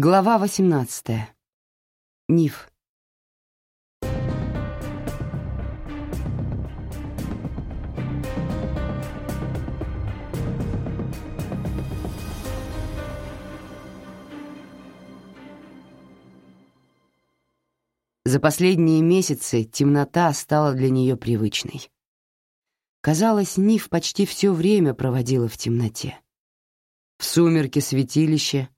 Глава 18. Ниф. За последние месяцы темнота стала для нее привычной. Казалось, Ниф почти все время проводила в темноте. В сумерке святилища,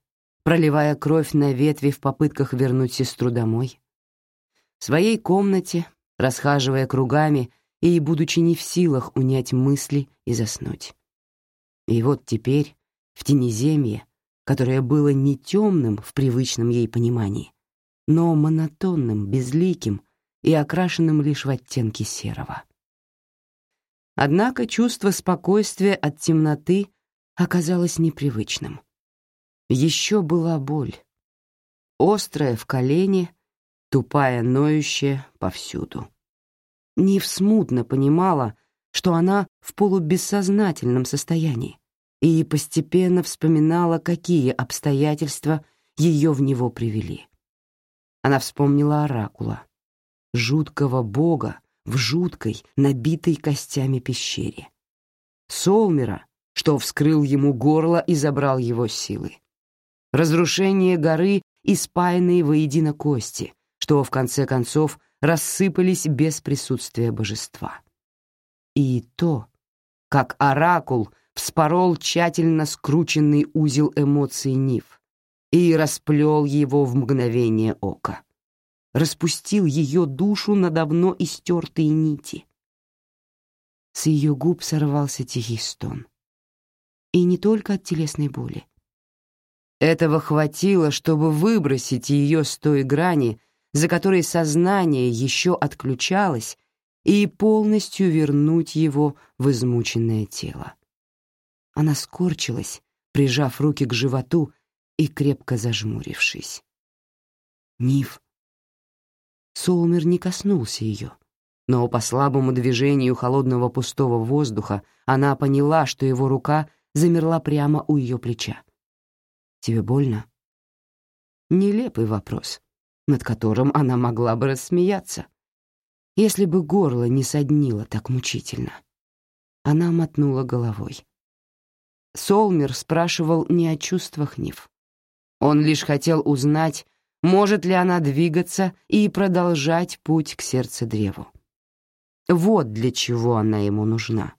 проливая кровь на ветви в попытках вернуть сестру домой. В своей комнате, расхаживая кругами и будучи не в силах унять мысли и заснуть. И вот теперь, в тенеземье, которое было не темным в привычном ей понимании, но монотонным, безликим и окрашенным лишь в оттенки серого. Однако чувство спокойствия от темноты оказалось непривычным. Еще была боль. Острая в колене, тупая, ноющая повсюду. Нив смутно понимала, что она в полубессознательном состоянии, и постепенно вспоминала, какие обстоятельства ее в него привели. Она вспомнила оракула, жуткого бога в жуткой, набитой костями пещере. Солмера, что вскрыл ему горло и забрал его силы. Разрушение горы и спаянные воедино кости, что в конце концов рассыпались без присутствия божества. И то, как оракул вспорол тщательно скрученный узел эмоций Нив, и расплел его в мгновение ока. Распустил ее душу на давно истертые нити. С ее губ сорвался тихий стон. И не только от телесной боли. Этого хватило, чтобы выбросить ее с той грани, за которой сознание еще отключалось, и полностью вернуть его в измученное тело. Она скорчилась, прижав руки к животу и крепко зажмурившись. Ниф. Солмер не коснулся ее, но по слабому движению холодного пустого воздуха она поняла, что его рука замерла прямо у ее плеча. «Тебе больно?» Нелепый вопрос, над которым она могла бы рассмеяться, если бы горло не соднило так мучительно. Она мотнула головой. Солмер спрашивал не о чувствах Нив. Он лишь хотел узнать, может ли она двигаться и продолжать путь к сердцедреву. Вот для чего она ему нужна.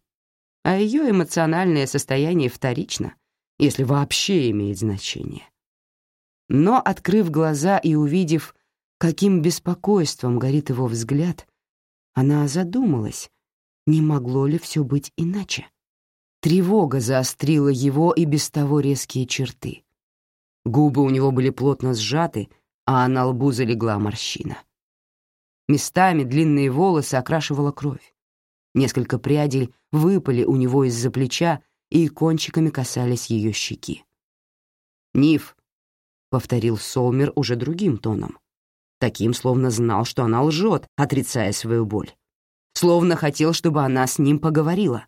А ее эмоциональное состояние вторично, если вообще имеет значение. Но, открыв глаза и увидев, каким беспокойством горит его взгляд, она задумалась, не могло ли все быть иначе. Тревога заострила его и без того резкие черты. Губы у него были плотно сжаты, а на лбу залегла морщина. Местами длинные волосы окрашивала кровь. Несколько прядей выпали у него из-за плеча и кончиками касались ее щеки. «Ниф», — повторил Солмер уже другим тоном, таким, словно знал, что она лжет, отрицая свою боль. Словно хотел, чтобы она с ним поговорила.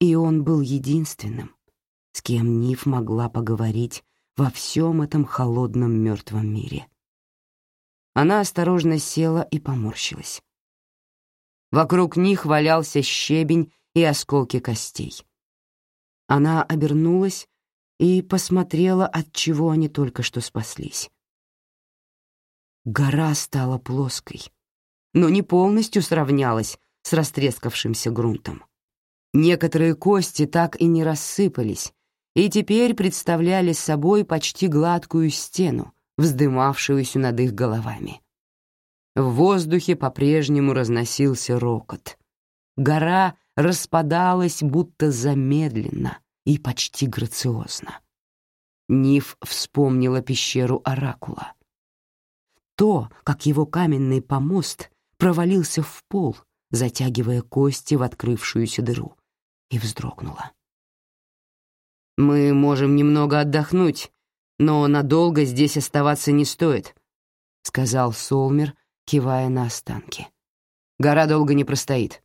И он был единственным, с кем Ниф могла поговорить во всем этом холодном мертвом мире. Она осторожно села и поморщилась. Вокруг них валялся щебень и осколки костей. Она обернулась и посмотрела, от чего они только что спаслись. Гора стала плоской, но не полностью сравнялась с растрескавшимся грунтом. Некоторые кости так и не рассыпались, и теперь представляли собой почти гладкую стену, вздымавшуюся над их головами. В воздухе по-прежнему разносился рокот. Гора распадалась будто замедленно и почти грациозно. Ниф вспомнила пещеру Оракула. То, как его каменный помост провалился в пол, затягивая кости в открывшуюся дыру, и вздрогнула. Мы можем немного отдохнуть, но надолго здесь оставаться не стоит, сказал Солмер, кивая на останки. Гора долго не простоит.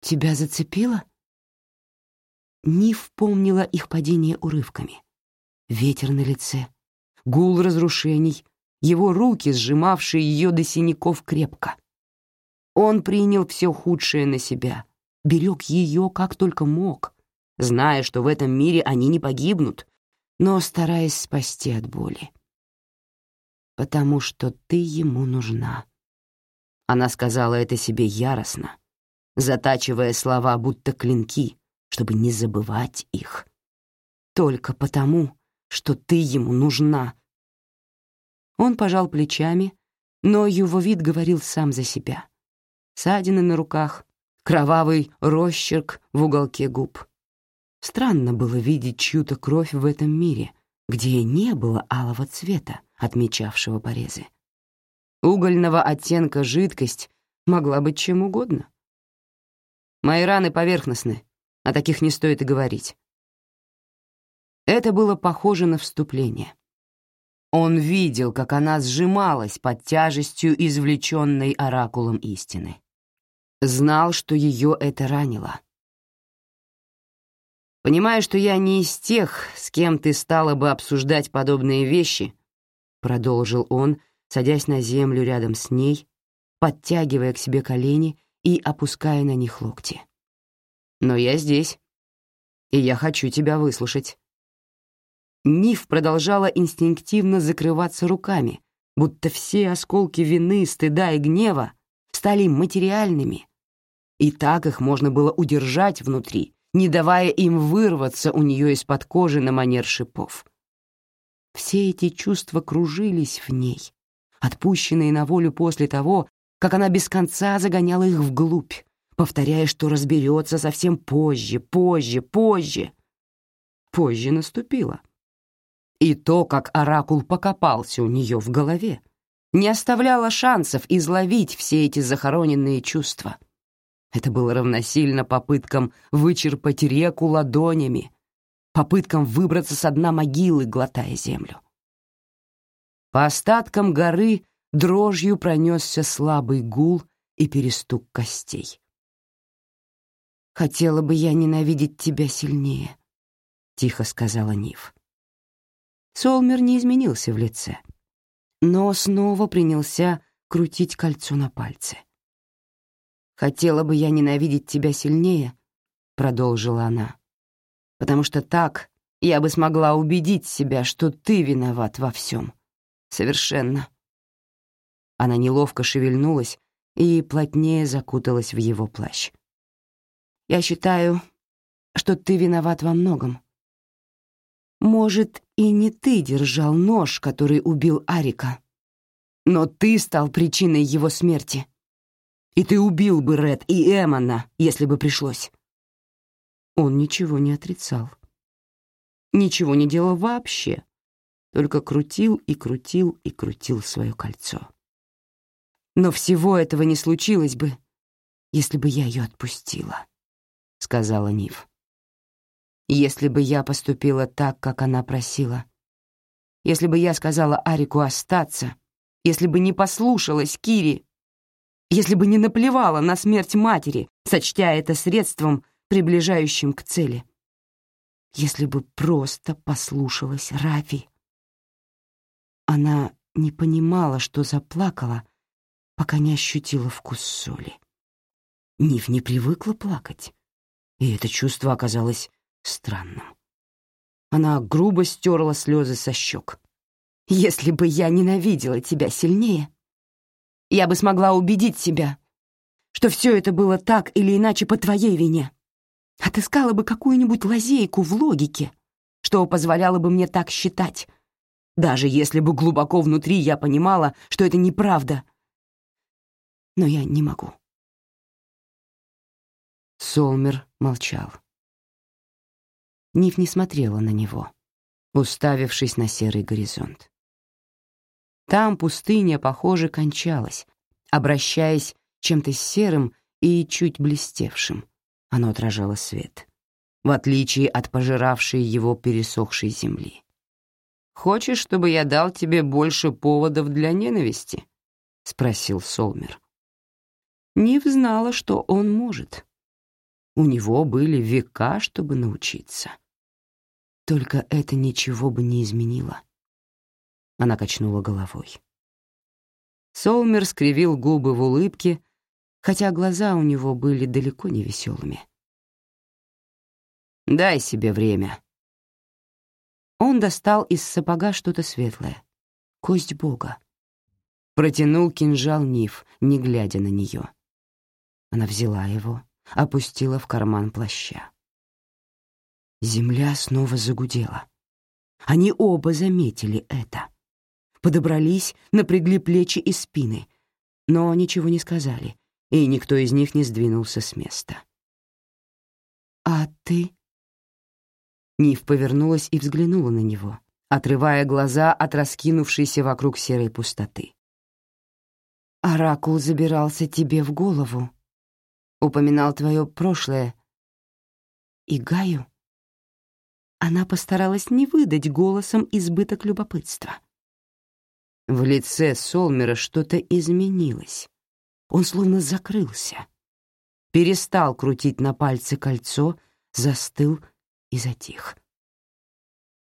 Тебя зацепило? Нив помнила их падение урывками. Ветер на лице, гул разрушений, его руки, сжимавшие ее до синяков крепко. Он принял все худшее на себя, берег ее как только мог, зная, что в этом мире они не погибнут, но стараясь спасти от боли. «Потому что ты ему нужна». Она сказала это себе яростно, затачивая слова будто клинки, чтобы не забывать их. «Только потому, что ты ему нужна». Он пожал плечами, но его вид говорил сам за себя. Ссадины на руках, кровавый росчерк в уголке губ. Странно было видеть чью-то кровь в этом мире, где не было алого цвета, отмечавшего порезы. Угольного оттенка жидкость могла быть чем угодно. Мои раны поверхностны, о таких не стоит и говорить. Это было похоже на вступление. Он видел, как она сжималась под тяжестью извлеченной оракулом истины. Знал, что ее это ранило. Понимая, что я не из тех, с кем ты стала бы обсуждать подобные вещи, продолжил он, садясь на землю рядом с ней, подтягивая к себе колени и опуская на них локти. Но я здесь, и я хочу тебя выслушать. Ниф продолжала инстинктивно закрываться руками, будто все осколки вины, стыда и гнева стали материальными, и так их можно было удержать внутри, не давая им вырваться у нее из-под кожи на манер шипов. Все эти чувства кружились в ней, отпущенные на волю после того, как она без конца загоняла их вглубь, повторяя, что разберется совсем позже, позже, позже. Позже наступило. И то, как оракул покопался у нее в голове, не оставляло шансов изловить все эти захороненные чувства — это было равносильно попыткам вычерпать реку ладонями, попыткам выбраться с дна могилы, глотая землю. По остаткам горы дрожью пронесся слабый гул и перестук костей. «Хотела бы я ненавидеть тебя сильнее», — тихо сказала Нив. Солмер не изменился в лице, но снова принялся крутить кольцо на пальце. «Хотела бы я ненавидеть тебя сильнее», — продолжила она, «потому что так я бы смогла убедить себя, что ты виноват во всем. Совершенно». Она неловко шевельнулась и плотнее закуталась в его плащ. «Я считаю, что ты виноват во многом. Может, и не ты держал нож, который убил Арика, но ты стал причиной его смерти. И ты убил бы Ред и Эмона, если бы пришлось. Он ничего не отрицал. Ничего не делал вообще. Только крутил и крутил и крутил свое кольцо. Но всего этого не случилось бы, если бы я ее отпустила, — сказала Нив. Если бы я поступила так, как она просила. Если бы я сказала Арику остаться. Если бы не послушалась Кири если бы не наплевала на смерть матери, сочтя это средством, приближающим к цели. Если бы просто послушалась Рафи. Она не понимала, что заплакала, пока не ощутила вкус соли. Нив не привыкла плакать, и это чувство оказалось странным. Она грубо стерла слезы со щек. «Если бы я ненавидела тебя сильнее, я бы смогла убедить себя, что все это было так или иначе по твоей вине. Отыскала бы какую-нибудь лазейку в логике, что позволяло бы мне так считать, даже если бы глубоко внутри я понимала, что это неправда. Но я не могу. Солмер молчал. Ниф не смотрела на него, уставившись на серый горизонт. Там пустыня, похоже, кончалась, обращаясь чем-то серым и чуть блестевшим. Оно отражало свет, в отличие от пожиравшей его пересохшей земли. «Хочешь, чтобы я дал тебе больше поводов для ненависти?» — спросил Солмер. Нив знала, что он может. У него были века, чтобы научиться. Только это ничего бы не изменило. Она качнула головой. Солмер скривил губы в улыбке, хотя глаза у него были далеко не веселыми. «Дай себе время». Он достал из сапога что-то светлое, кость бога. Протянул кинжал Ниф, не глядя на нее. Она взяла его, опустила в карман плаща. Земля снова загудела. Они оба заметили это. Подобрались, напрягли плечи и спины, но ничего не сказали, и никто из них не сдвинулся с места. «А ты?» Нив повернулась и взглянула на него, отрывая глаза от раскинувшейся вокруг серой пустоты. «Оракул забирался тебе в голову, упоминал твое прошлое. И Гаю?» Она постаралась не выдать голосом избыток любопытства. В лице Солмера что-то изменилось. Он словно закрылся. Перестал крутить на пальце кольцо, застыл и затих.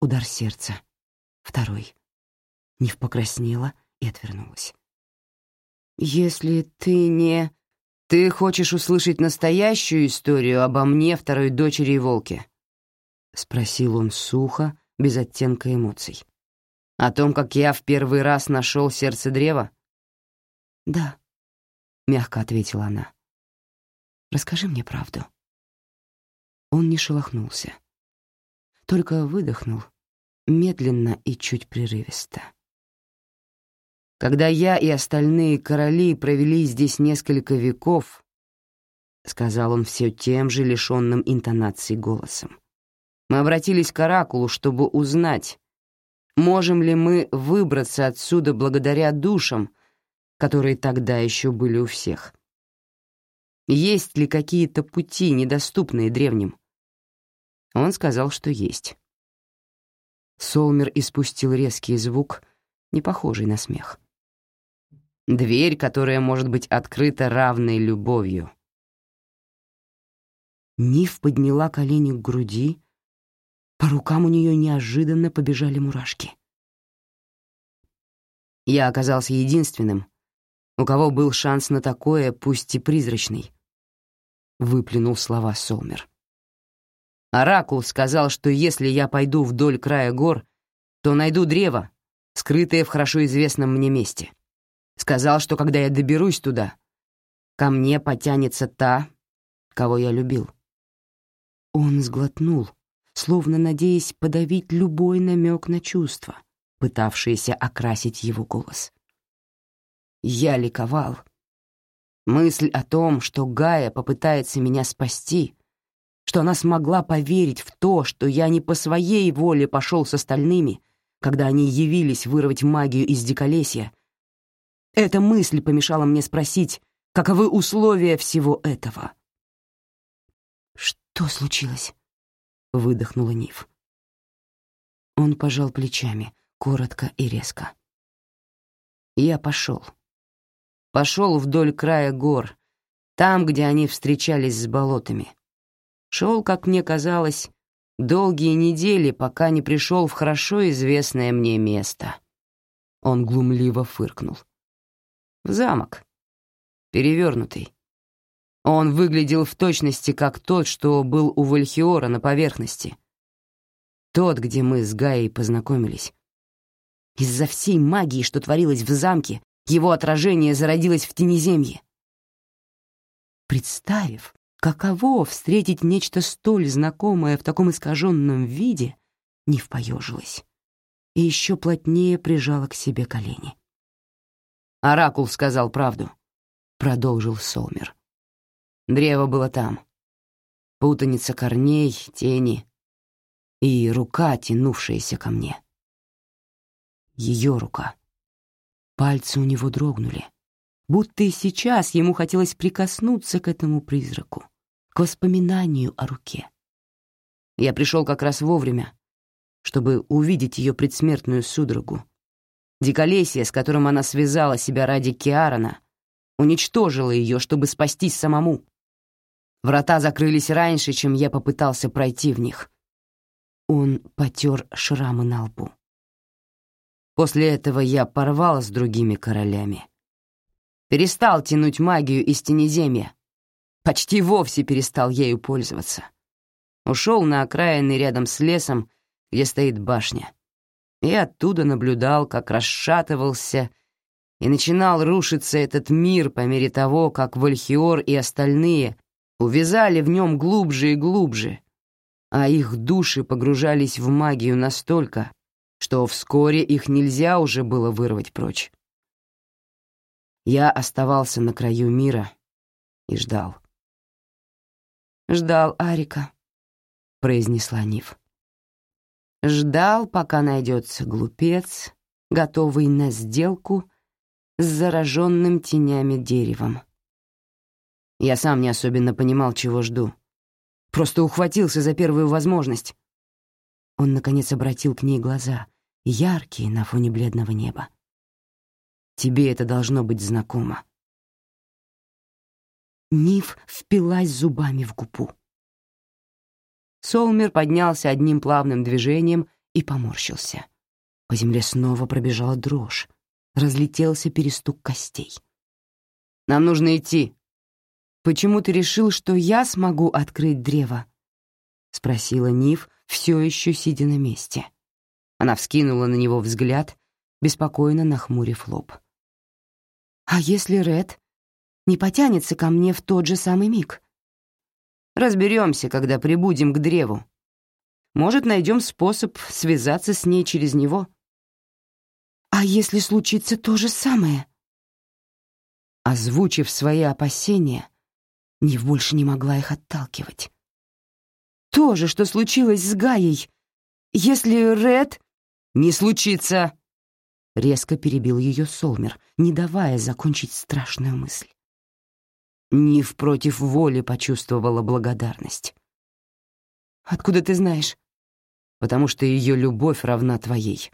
Удар сердца. Второй. Нив покраснела и отвернулась. «Если ты не...» «Ты хочешь услышать настоящую историю обо мне, второй дочери и волке?» — спросил он сухо, без оттенка эмоций. «О том, как я в первый раз нашел сердце древа?» «Да», — мягко ответила она. «Расскажи мне правду». Он не шелохнулся, только выдохнул, медленно и чуть прерывисто. Когда я и остальные короли провели здесь несколько веков, — сказал он все тем же лишенным интонацией голосом, мы обратились к Оракулу, чтобы узнать, можем ли мы выбраться отсюда благодаря душам, которые тогда еще были у всех. Есть ли какие-то пути, недоступные древним? Он сказал, что есть. Солмер испустил резкий звук, не похожий на смех. Дверь, которая может быть открыта равной любовью. Ниф подняла колени к груди, по рукам у нее неожиданно побежали мурашки. Я оказался единственным, у кого был шанс на такое, пусть и призрачный. Выплюнул слова Солмер. Оракул сказал, что если я пойду вдоль края гор, то найду древо, скрытое в хорошо известном мне месте. Сказал, что когда я доберусь туда, ко мне потянется та, кого я любил. Он сглотнул, словно надеясь подавить любой намек на чувство, пытавшееся окрасить его голос. Я ликовал. Мысль о том, что Гая попытается меня спасти, что она смогла поверить в то, что я не по своей воле пошел с остальными, когда они явились вырвать магию из диколесья, эта мысль помешала мне спросить, каковы условия всего этого. «Что случилось?» — выдохнула Нив. Он пожал плечами, коротко и резко. Я пошел. Пошел вдоль края гор, там, где они встречались с болотами. Шел, как мне казалось, долгие недели, пока не пришел в хорошо известное мне место. Он глумливо фыркнул. В замок. Перевернутый. Он выглядел в точности как тот, что был у Вальхиора на поверхности. Тот, где мы с Гаей познакомились. Из-за всей магии, что творилось в замке, его отражение зародилось в тенеземье. Представив, каково встретить нечто столь знакомое в таком искаженном виде, не впоежилась и еще плотнее прижала к себе колени. «Оракул сказал правду», — продолжил Солмер. Древо было там. Путаница корней, тени и рука, тянувшаяся ко мне. Ее рука. Пальцы у него дрогнули, будто и сейчас ему хотелось прикоснуться к этому призраку, к воспоминанию о руке. Я пришел как раз вовремя, чтобы увидеть ее предсмертную судорогу. Диколесье, с которым она связала себя ради Киарона, уничтожило ее, чтобы спастись самому. Врата закрылись раньше, чем я попытался пройти в них. Он потер шрамы на лбу. После этого я порвал с другими королями. Перестал тянуть магию из тенеземья. Почти вовсе перестал ею пользоваться. Ушел на окраины рядом с лесом, где стоит башня. И оттуда наблюдал, как расшатывался и начинал рушиться этот мир по мере того, как Вальхиор и остальные увязали в нем глубже и глубже, а их души погружались в магию настолько, что вскоре их нельзя уже было вырвать прочь. Я оставался на краю мира и ждал. «Ждал Арика», — произнесла Ниф. Ждал, пока найдется глупец, готовый на сделку с зараженным тенями деревом. Я сам не особенно понимал, чего жду. Просто ухватился за первую возможность. Он, наконец, обратил к ней глаза, яркие на фоне бледного неба. Тебе это должно быть знакомо. Ниф впилась зубами в губу. Солмер поднялся одним плавным движением и поморщился. По земле снова пробежала дрожь. Разлетелся перестук костей. «Нам нужно идти». «Почему ты решил, что я смогу открыть древо?» — спросила Ниф, все еще сидя на месте. Она вскинула на него взгляд, беспокойно нахмурив лоб. «А если Ред не потянется ко мне в тот же самый миг?» Разберемся, когда прибудем к древу. Может, найдем способ связаться с ней через него. А если случится то же самое? Озвучив свои опасения, Нив больше не могла их отталкивать. То же, что случилось с Гаей. Если Ред... Не случится! Резко перебил ее Солмер, не давая закончить страшную мысль. Нив против воли почувствовала благодарность. «Откуда ты знаешь?» «Потому что ее любовь равна твоей».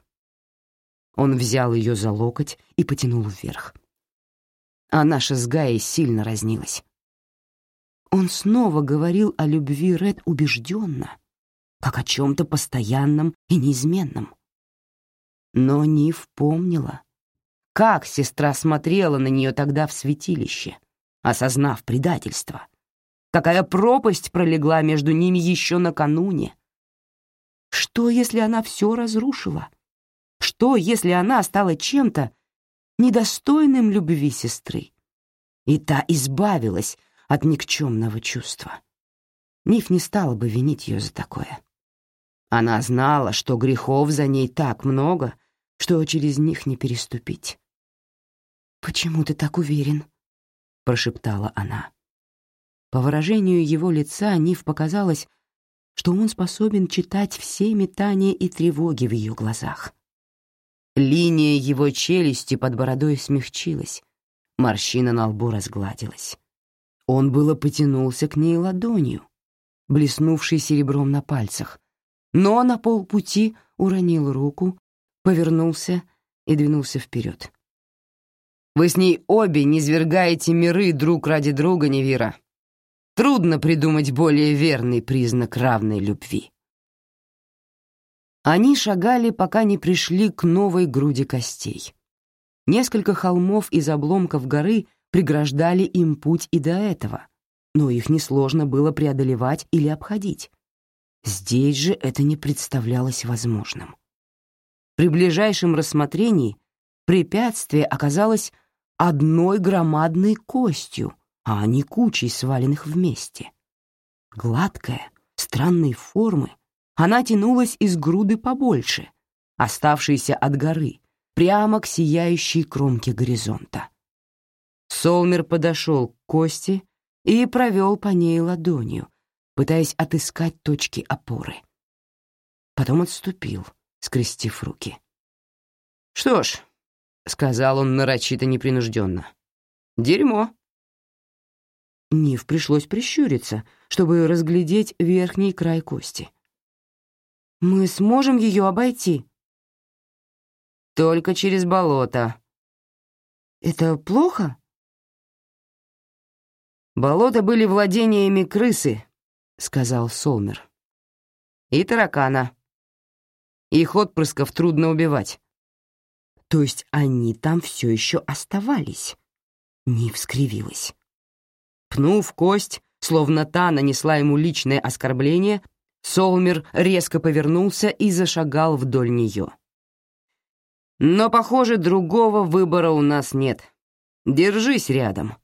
Он взял ее за локоть и потянул вверх. А наша с Гаей сильно разнилась. Он снова говорил о любви Ред убежденно, как о чем-то постоянном и неизменном. Но Нив помнила, как сестра смотрела на нее тогда в святилище — осознав предательство. Какая пропасть пролегла между ними еще накануне? Что, если она все разрушила? Что, если она стала чем-то недостойным любви сестры? И та избавилась от никчемного чувства. Ниф не стала бы винить ее за такое. Она знала, что грехов за ней так много, что через них не переступить. «Почему ты так уверен?» Прошептала она. По выражению его лица Нив показалось, что он способен читать все метания и тревоги в ее глазах. Линия его челюсти под бородой смягчилась, морщина на лбу разгладилась. Он было потянулся к ней ладонью, блеснувшей серебром на пальцах, но на полпути уронил руку, повернулся и двинулся вперед. Вы с ней обе низвергаете миры друг ради друга, Невира. Трудно придумать более верный признак равной любви. Они шагали, пока не пришли к новой груди костей. Несколько холмов из обломков горы преграждали им путь и до этого, но их несложно было преодолевать или обходить. Здесь же это не представлялось возможным. При ближайшем рассмотрении препятствие оказалось одной громадной костью, а не кучей сваленных вместе. Гладкая, странной формы, она тянулась из груды побольше, оставшейся от горы, прямо к сияющей кромке горизонта. Солмер подошел к кости и провел по ней ладонью, пытаясь отыскать точки опоры. Потом отступил, скрестив руки. «Что ж, — сказал он нарочито непринужденно. «Дерьмо». Нив пришлось прищуриться, чтобы разглядеть верхний край кости. «Мы сможем ее обойти?» «Только через болото». «Это плохо?» «Болота были владениями крысы», — сказал Солмер. «И таракана. Их отпрысков трудно убивать. То есть они там все еще оставались. Нив скривилась. Пнув кость, словно та нанесла ему личное оскорбление, Солмер резко повернулся и зашагал вдоль нее. «Но, похоже, другого выбора у нас нет. Держись рядом»,